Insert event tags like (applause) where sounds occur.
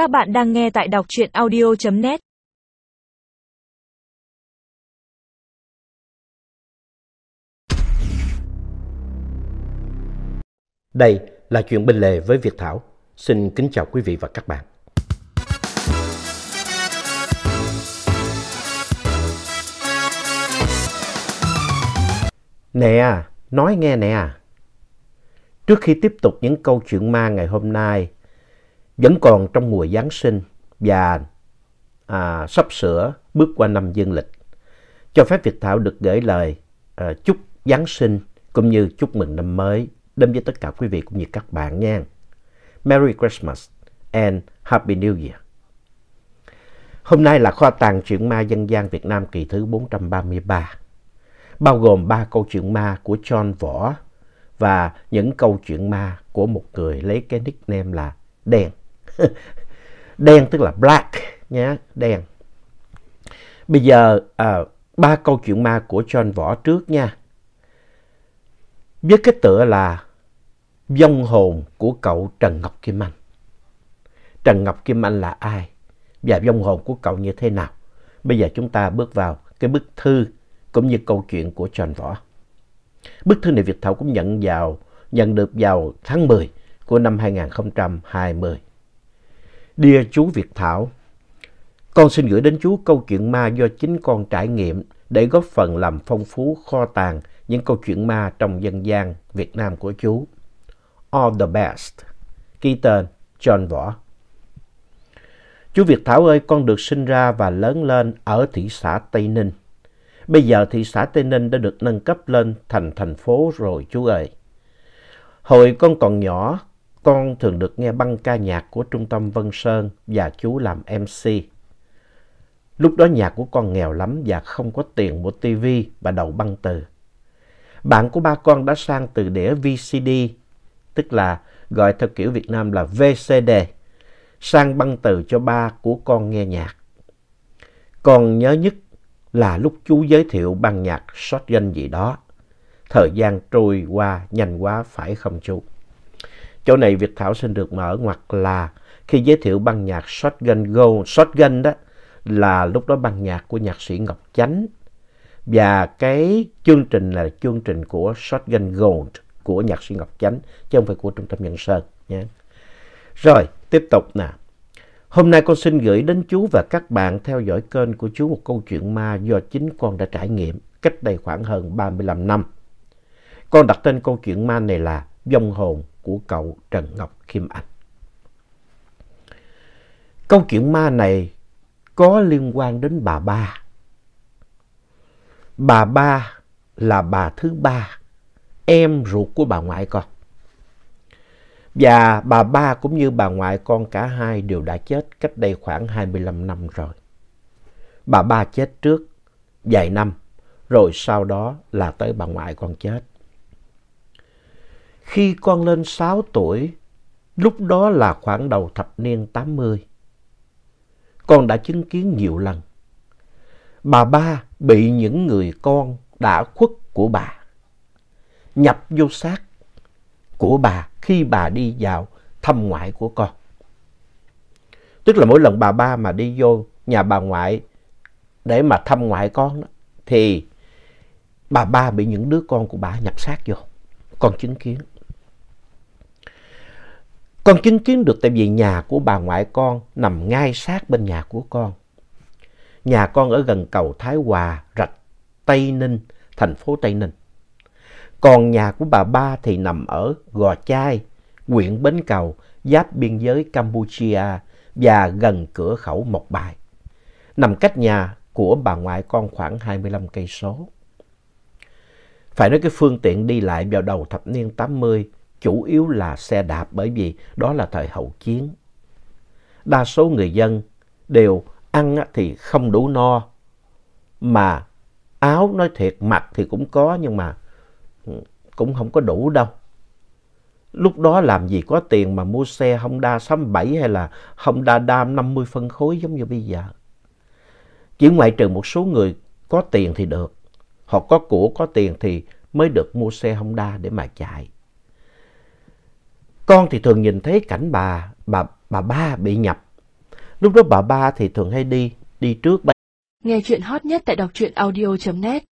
Các bạn đang nghe tại đọc truyện audio.net Đây là chuyện bên lề với Việt Thảo. Xin kính chào quý vị và các bạn. Nè, nói nghe nè. Trước khi tiếp tục những câu chuyện ma ngày hôm nay, vẫn còn trong mùa Giáng sinh và à, sắp sửa bước qua năm dương lịch. Cho phép Việt Thảo được gửi lời à, chúc Giáng sinh cũng như chúc mừng năm mới đến với tất cả quý vị cũng như các bạn nha. Merry Christmas and Happy New Year. Hôm nay là kho tàng truyện ma dân gian Việt Nam kỳ thứ 433, bao gồm ba câu chuyện ma của John Võ và những câu chuyện ma của một người lấy cái nickname là Đen. (laughs) đen tức là black nhé, đen. Bây giờ à, ba câu chuyện ma của John Võ trước nha. Với cái tựa là Vong hồn của cậu Trần Ngọc Kim Anh. Trần Ngọc Kim Anh là ai? Và vong hồn của cậu như thế nào? Bây giờ chúng ta bước vào cái bức thư cũng như câu chuyện của John Võ. Bức thư này Việt Thảo cũng nhận vào nhận được vào tháng 10 của năm 2020. Dear chú Việt Thảo, con xin gửi đến chú câu chuyện ma do chính con trải nghiệm để góp phần làm phong phú kho tàng những câu chuyện ma trong dân gian Việt Nam của chú. All the best. Ký tên John Võ. Chú Việt Thảo ơi, con được sinh ra và lớn lên ở thị xã Tây Ninh. Bây giờ thị xã Tây Ninh đã được nâng cấp lên thành thành phố rồi chú ơi. Hồi con còn nhỏ, con thường được nghe băng ca nhạc của Trung tâm Vân Sơn và chú làm MC. Lúc đó nhà của con nghèo lắm và không có tiền mua tivi và đầu băng từ. Bạn của ba con đã sang từ đĩa VCD, tức là gọi theo kiểu Việt Nam là VCD, sang băng từ cho ba của con nghe nhạc. Con nhớ nhất là lúc chú giới thiệu băng nhạc shotgun gì đó. Thời gian trôi qua nhanh quá phải không chú? Chỗ này Việt Thảo xin được mở ngoặt là khi giới thiệu băng nhạc Shotgun Go, Shotgun đó là lúc đó băng nhạc của nhạc sĩ Ngọc Chánh. Và cái chương trình là chương trình của Shotgun Gold của nhạc sĩ Ngọc Chánh, chứ không phải của Trung tâm Nhân Sơn. Nhé. Rồi, tiếp tục nè. Hôm nay con xin gửi đến chú và các bạn theo dõi kênh của chú một câu chuyện ma do chính con đã trải nghiệm cách đây khoảng hơn 35 năm. Con đặt tên câu chuyện ma này là Vong hồn của cậu Trần Ngọc Kim Anh. Câu chuyện ma này có liên quan đến bà ba. Bà ba là bà thứ ba, em ruột của bà ngoại con. Và bà ba cũng như bà ngoại con cả hai đều đã chết cách đây khoảng 25 năm rồi. Bà ba chết trước vài năm, rồi sau đó là tới bà ngoại con chết. Khi con lên 6 tuổi, lúc đó là khoảng đầu thập niên 80, con đã chứng kiến nhiều lần. Bà ba bị những người con đã khuất của bà nhập vô xác của bà khi bà đi vào thăm ngoại của con. Tức là mỗi lần bà ba mà đi vô nhà bà ngoại để mà thăm ngoại con đó, thì bà ba bị những đứa con của bà nhập xác vô. Con chứng kiến. Con chứng kiến được tại vì nhà của bà ngoại con nằm ngay sát bên nhà của con. Nhà con ở gần cầu Thái Hòa, rạch Tây Ninh, thành phố Tây Ninh. Còn nhà của bà ba thì nằm ở Gò Chai, huyện Bến Cầu, giáp biên giới Campuchia và gần cửa khẩu Mộc Bài. Nằm cách nhà của bà ngoại con khoảng 25 cây số. Phải nói cái phương tiện đi lại vào đầu thập niên 80 chủ yếu là xe đạp bởi vì đó là thời hậu chiến. Đa số người dân đều ăn thì không đủ no, mà áo nói thiệt mặc thì cũng có nhưng mà ừ, cũng không có đủ đâu. Lúc đó làm gì có tiền mà mua xe Honda 67 hay là Honda Dam 50 phân khối giống như bây giờ. Chỉ ngoại trừ một số người có tiền thì được. Họ có của có tiền thì mới được mua xe Honda để mà chạy. Con thì thường nhìn thấy cảnh bà, bà, bà ba bị nhập Lúc đó bà ba thì thường hay đi, đi trước. Nghe chuyện hot nhất tại đọc truyện audio.net